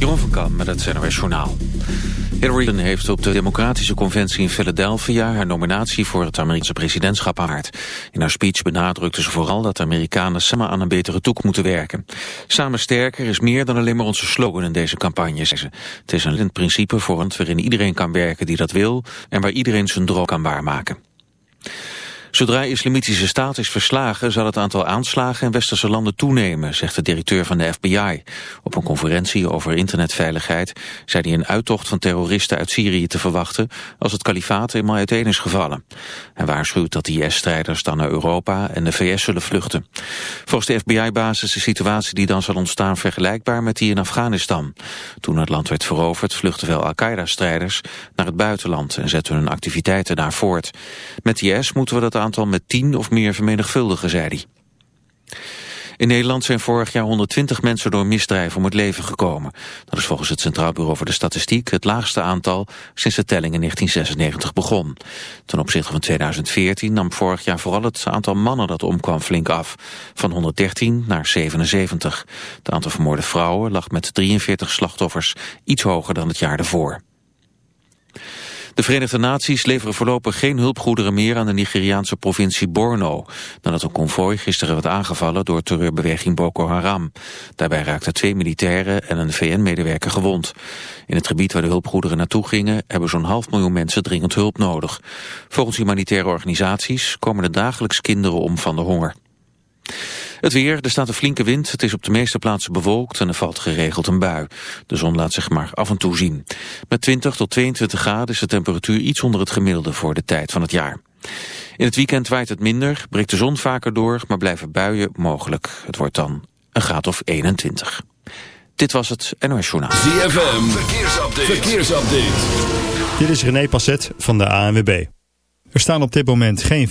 Jeroen van Kam met het NOS Journaal. Hillary Clinton heeft op de Democratische Conventie in Philadelphia... haar nominatie voor het Amerikaanse presidentschap aanvaard. In haar speech benadrukte ze vooral dat de Amerikanen samen aan een betere toekomst moeten werken. Samen sterker is meer dan alleen maar onze slogan in deze campagne. Het is een principe vormd waarin iedereen kan werken die dat wil... en waar iedereen zijn droom kan waarmaken. Zodra islamitische staat is verslagen zal het aantal aanslagen in westerse landen toenemen, zegt de directeur van de FBI. Op een conferentie over internetveiligheid zei hij een uittocht van terroristen uit Syrië te verwachten als het kalifaat eenmaal uiteen is gevallen. Hij waarschuwt dat de IS-strijders dan naar Europa en de VS zullen vluchten. Volgens de FBI-basis is de situatie die dan zal ontstaan vergelijkbaar met die in Afghanistan. Toen het land werd veroverd vluchtten veel Al-Qaeda-strijders naar het buitenland en zetten hun activiteiten daar voort. Met IS moeten we dat aantal met tien of meer vermenigvuldigen, zei hij. In Nederland zijn vorig jaar 120 mensen door misdrijven om het leven gekomen. Dat is volgens het Centraal Bureau voor de Statistiek het laagste aantal sinds de telling in 1996 begon. Ten opzichte van 2014 nam vorig jaar vooral het aantal mannen dat omkwam flink af. Van 113 naar 77. Het aantal vermoorde vrouwen lag met 43 slachtoffers iets hoger dan het jaar daarvoor. De Verenigde Naties leveren voorlopig geen hulpgoederen meer aan de Nigeriaanse provincie Borno, nadat een konvooi gisteren werd aangevallen door terreurbeweging Boko Haram. Daarbij raakten twee militairen en een VN-medewerker gewond. In het gebied waar de hulpgoederen naartoe gingen hebben zo'n half miljoen mensen dringend hulp nodig. Volgens humanitaire organisaties komen er dagelijks kinderen om van de honger. Het weer, er staat een flinke wind, het is op de meeste plaatsen bewolkt en er valt geregeld een bui. De zon laat zich maar af en toe zien. Met 20 tot 22 graden is de temperatuur iets onder het gemiddelde voor de tijd van het jaar. In het weekend waait het minder, breekt de zon vaker door, maar blijven buien mogelijk. Het wordt dan een graad of 21. Dit was het NOS Journaal. ZFM, verkeersupdate. verkeersupdate. Dit is René Passet van de ANWB. Er staan op dit moment geen...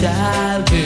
childhood.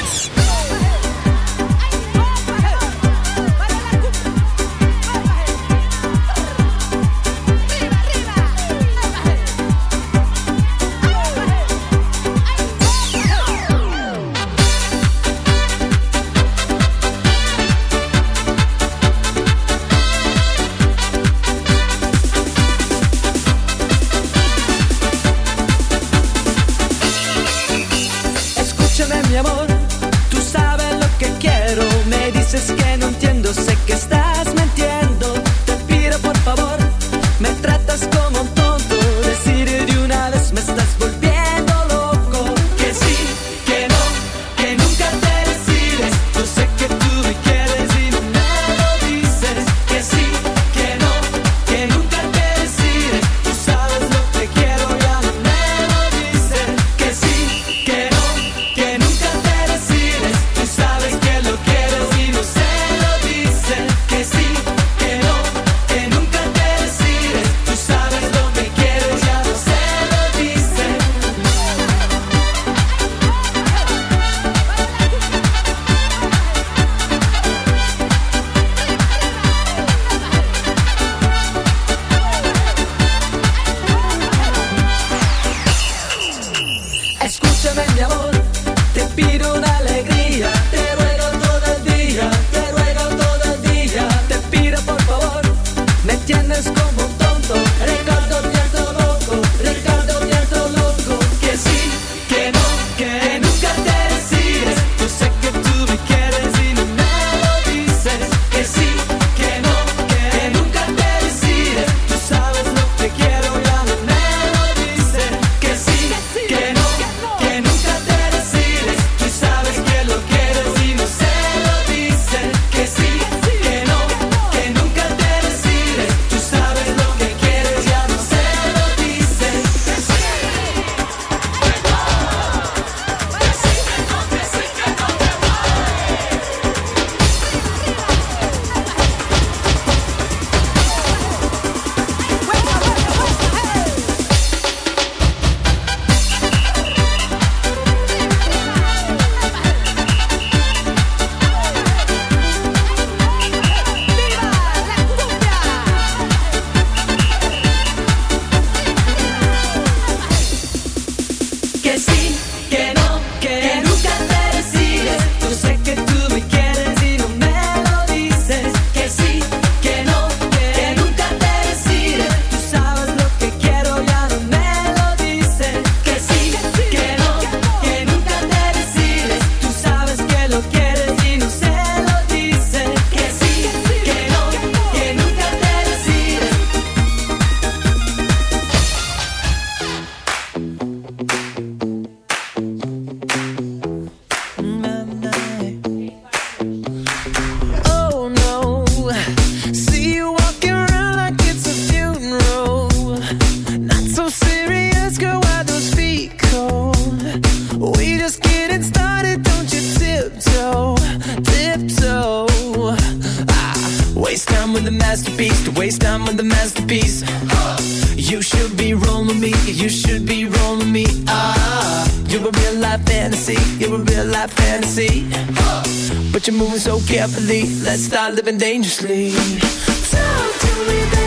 Let's start living dangerously. Talk to me. Baby.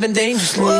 living dangerously.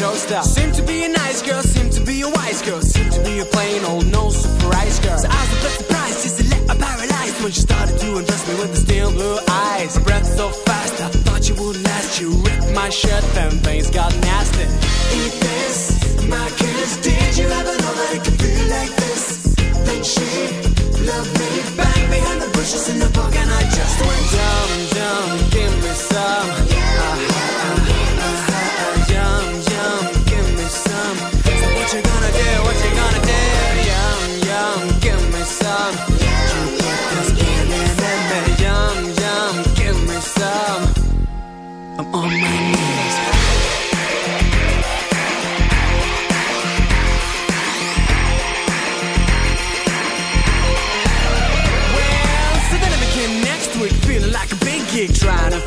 showstopper. Seemed to be a nice girl, seemed to be a wise girl, seemed to be a plain old no surprise girl. So I was a bit surprised, just a little paralyzed when she started to undress me with the steel blue eyes. Her breath so fast, I thought you would last. You ripped my shirt, then things got nasty. Eat this, my kiss. Did you ever know that it could feel like this? Then she loved me, bang behind the bushes in the park, and I just went yum yum, give me some. Ah, ah, ah, on my knees.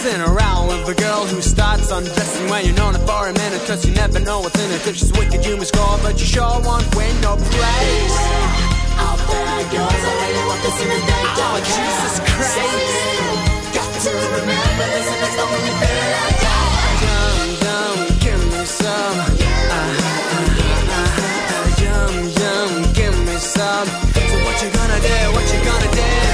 start messing around with a girl who starts undressing when you're known for a minute, cause you never know what's in it. If she's wicked, you must score, but you sure won't win no praise. Out there goes, I really want to see me Oh, Jesus Christ. Got to remember this, and it's the only thing I got. Yum, yum, give me some. Uh-huh, uh-huh, uh-huh. Yum, yum, give me some. So what you gonna do? What you gonna do?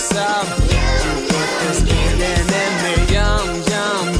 You Yum, yum, yum, yum, yum, yum, yum, yum, yum,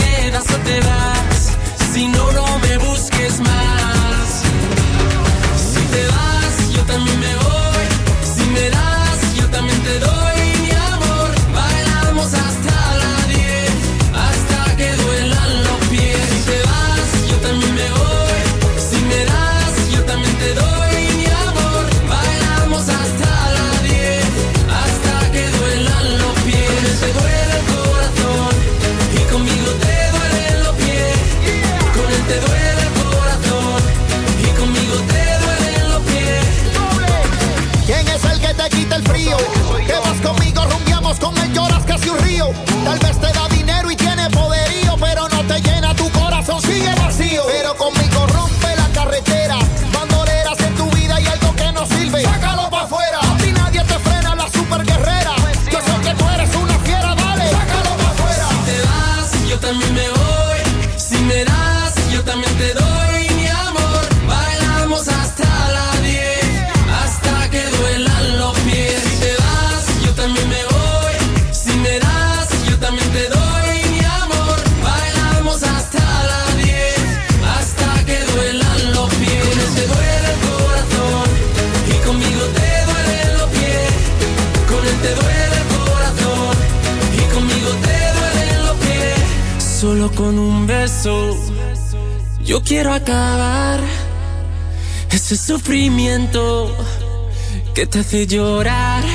que te hace llorar.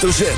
Hoofdletter Z.